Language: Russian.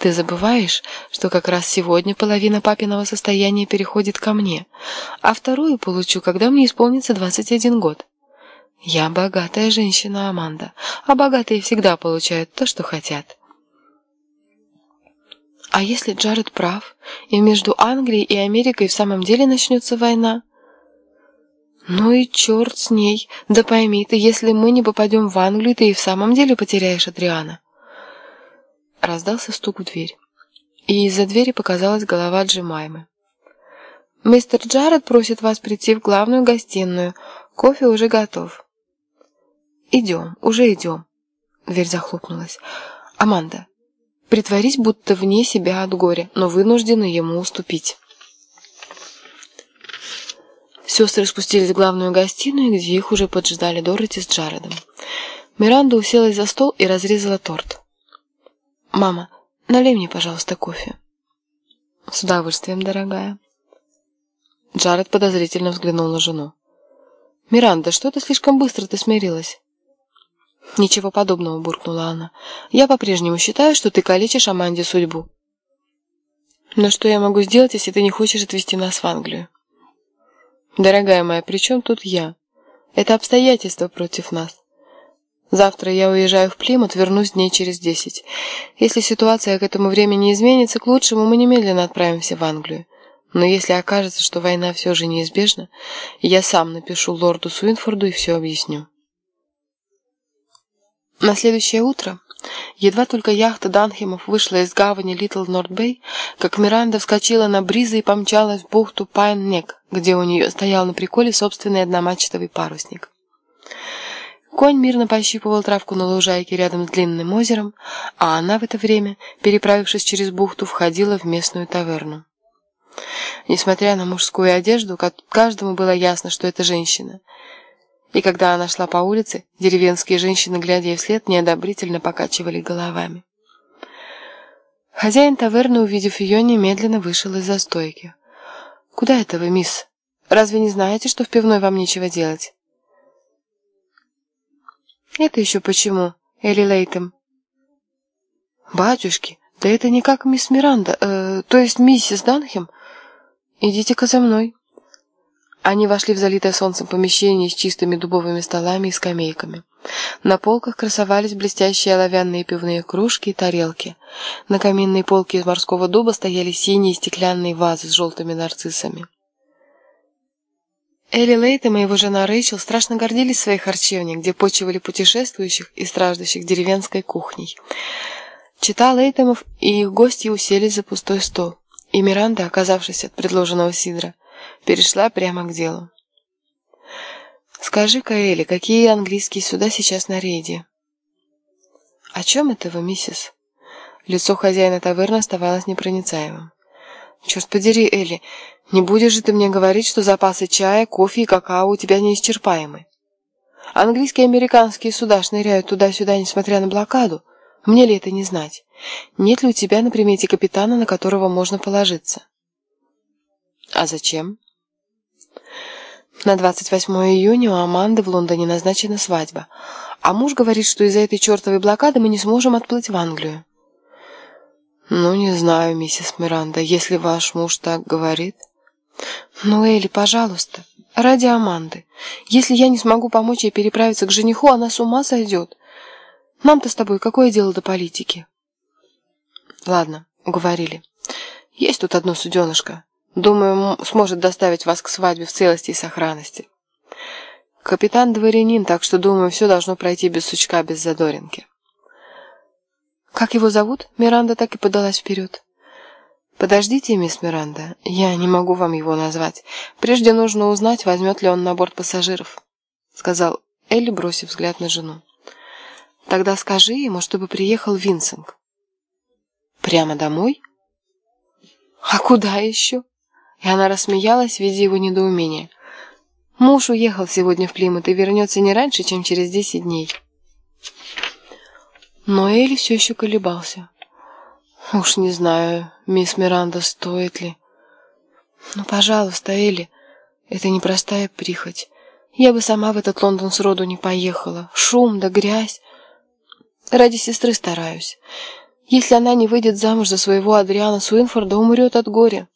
Ты забываешь, что как раз сегодня половина папиного состояния переходит ко мне, а вторую получу, когда мне исполнится 21 год. Я богатая женщина, Аманда, а богатые всегда получают то, что хотят. А если Джаред прав, и между Англией и Америкой в самом деле начнется война? Ну и черт с ней, да пойми ты, если мы не попадем в Англию, ты и в самом деле потеряешь Адриана. Раздался стук в дверь, и из-за двери показалась голова Джимаймы. «Мистер Джаред просит вас прийти в главную гостиную. Кофе уже готов». «Идем, уже идем». Дверь захлопнулась. «Аманда, притворись, будто вне себя от горя, но вынуждены ему уступить». Сестры спустились в главную гостиную, где их уже поджидали Дороти с Джаредом. Миранда уселась за стол и разрезала торт. «Мама, налей мне, пожалуйста, кофе». «С удовольствием, дорогая». Джаред подозрительно взглянул на жену. «Миранда, что-то слишком быстро ты смирилась». «Ничего подобного», — буркнула она. «Я по-прежнему считаю, что ты калечишь Аманде судьбу». «Но что я могу сделать, если ты не хочешь отвезти нас в Англию?» «Дорогая моя, при чем тут я? Это обстоятельства против нас. Завтра я уезжаю в Плимут, вернусь дней через десять. Если ситуация к этому времени изменится к лучшему, мы немедленно отправимся в Англию. Но если окажется, что война все же неизбежна, я сам напишу лорду Суинфорду и все объясню. На следующее утро, едва только яхта Данхемов вышла из гавани Литл Норд-Бэй, как Миранда вскочила на бризы и помчалась в бухту Пайн-Нек, где у нее стоял на приколе собственный одномачтовый парусник. Конь мирно пощипывал травку на лужайке рядом с длинным озером, а она в это время, переправившись через бухту, входила в местную таверну. Несмотря на мужскую одежду, каждому было ясно, что это женщина. И когда она шла по улице, деревенские женщины, глядя ей вслед, неодобрительно покачивали головами. Хозяин таверны, увидев ее, немедленно вышел из застойки. «Куда это вы, мисс? Разве не знаете, что в пивной вам нечего делать?» «Это еще почему, Элли Лейтем?» «Батюшки, да это не как мисс Миранда, э, то есть миссис Данхем. Идите-ка за мной». Они вошли в залитое солнцем помещение с чистыми дубовыми столами и скамейками. На полках красовались блестящие оловянные пивные кружки и тарелки. На каминной полке из морского дуба стояли синие стеклянные вазы с желтыми нарциссами. Элли Лейтем и его жена Рэйчел страшно гордились своей харчевней, где почивали путешествующих и страждущих деревенской кухней. Чита Лейтемов и их гости уселись за пустой стол, и Миранда, оказавшись от предложенного сидра, перешла прямо к делу. «Скажи-ка, Элли, какие английские суда сейчас на рейде?» «О чем это вы, миссис?» Лицо хозяина таверны оставалось непроницаемым. «Черт подери, Элли, не будешь же ты мне говорить, что запасы чая, кофе и какао у тебя неисчерпаемы? Английские и американские суда шныряют туда-сюда, несмотря на блокаду. Мне ли это не знать? Нет ли у тебя на примете капитана, на которого можно положиться? А зачем? На 28 июня у Аманды в Лондоне назначена свадьба, а муж говорит, что из-за этой чертовой блокады мы не сможем отплыть в Англию. Ну, не знаю, миссис Миранда, если ваш муж так говорит... «Ну, Элли, пожалуйста, ради Аманды. Если я не смогу помочь ей переправиться к жениху, она с ума сойдет. Нам-то с тобой какое дело до политики?» «Ладно, уговорили. Есть тут одно суденышко. Думаю, сможет доставить вас к свадьбе в целости и сохранности. Капитан дворянин, так что, думаю, все должно пройти без сучка, без задоринки». «Как его зовут?» Миранда так и подалась вперед. «Подождите, мисс Миранда, я не могу вам его назвать. Прежде нужно узнать, возьмет ли он на борт пассажиров», сказал Элли, бросив взгляд на жену. «Тогда скажи ему, чтобы приехал Винсент». «Прямо домой?» «А куда еще?» И она рассмеялась, видя его недоумение. «Муж уехал сегодня в Плимут и вернется не раньше, чем через десять дней». Но Элли все еще колебался. Уж не знаю, мисс Миранда, стоит ли. Ну, пожалуйста, Элли, это непростая прихоть. Я бы сама в этот Лондон сроду не поехала. Шум да грязь. Ради сестры стараюсь. Если она не выйдет замуж за своего Адриана Суинфорда, умрет от горя.